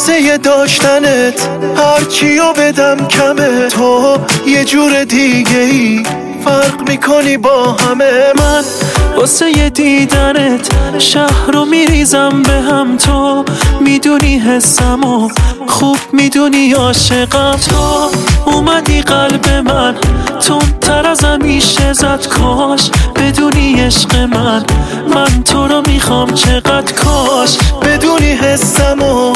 واسه داشتنت هرچیو بدم کمه. تو یه جور دیگه ای فرق می‌کنی با همه. من واسه دیدنت شهر رو میریزم به هم. تو می‌دونی حسم و خوب می‌دونی عاشقم. تو اومدی قلب من تون تر از همیشه زد. کاش بدونی عشق من من تو رو می‌خوام چقدر کاش. بدونی حسم و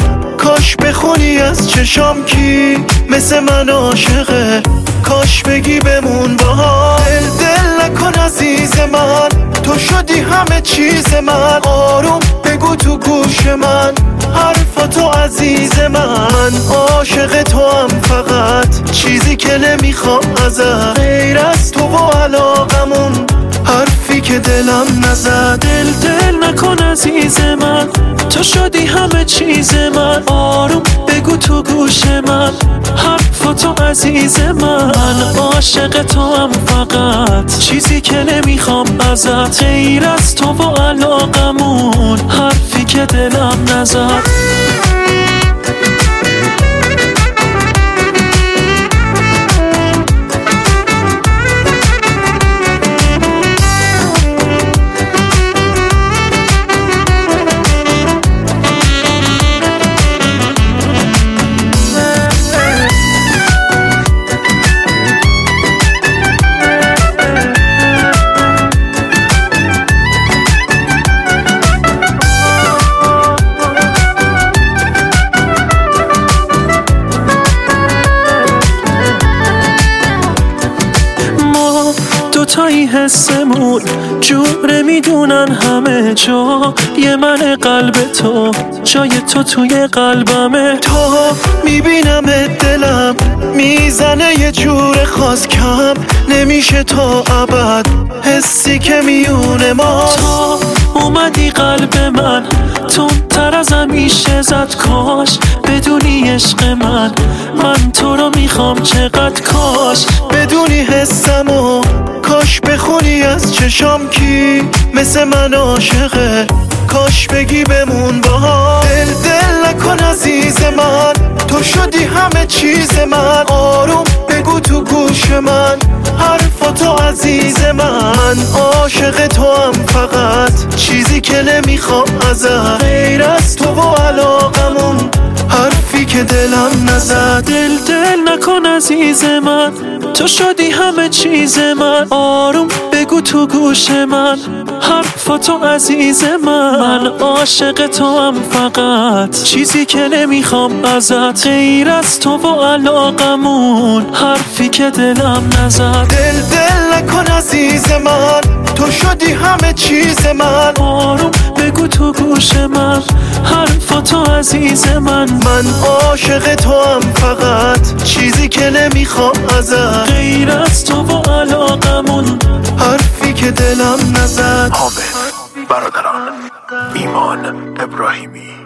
کاش بخونی از چشام کی مثل من عاشقه کاش بگی بمون با دل دل نکن عزیز من. تو شدی همه چیز من. آروم بگو تو گوش من. حرفاتو عزیز من. عاشق تو هم فقط چیزی که نمی‌خوام ازت. غیر از تو و علاقمون حرفی که دلم نزد. دل دل نکن عزیز من. تو شدی همه چیز من. آروم بگو تو گوش من. حرفاتو عزیز من. عاشق تو هم فقط. چیزی که نمی‌خوام ازت. غیر از تو و علاقمون. حرفی که دلم نزد. دوتایی حسمون. جوره می‌دونن همه جا. یه من قلب تو جای تو توی قلبمه. تو می‌بینم دلم می‌زنه یه جور خاص کم نمیشه تا ابد حسی که میونه ما. تا اومدی قلب من تون تر از همیشه زد کاش. بدونی عشق من من تو رو می‌خوام چقدر کاش. بدونی حسم و کاش بخونی از چشام کی مثل من عاشقه؟ کاش بگی بمون با دل دل نکن عزیز من تو شدی همه چیز من. آروم بگو تو گوش من حرفاتو عزیز من. عاشق تو هم فقط چیزی که نمی‌خوام ازت. غیر از تو و علاقمون حرفی که دلم نزد. دل دل نکن عزیز من. تو شدی همه چیز من. آروم بگو تو گوش من. حرفاتو عزیز من. من عاشق تو هم فقط. چیزی که نمی‌خوام ازت. غیر از تو و علاقمون. حرفی که دلم نزد. دل دل نکن عزیز من. تو شدی همه چیز من. آروم بگو تو گوش من. حرفاتو عزیز من. من عاشق تو هم فقط چیزی که نمی‌خوام ازت. غیر از تو و علاقمون حرفی که دلم نزد. حامد برادران ایمان ابراهیمی.